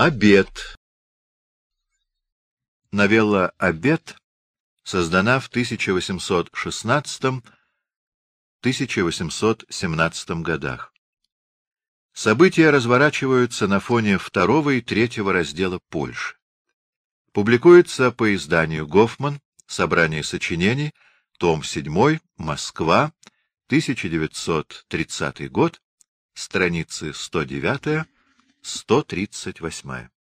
Обед. Новелла «Обед» создана в 1816-1817 годах. События разворачиваются на фоне второго и третьего раздела Польши. Публикуется по изданию «Гофман», собрание сочинений, том 7, Москва, 1930 год, страницы 109 138.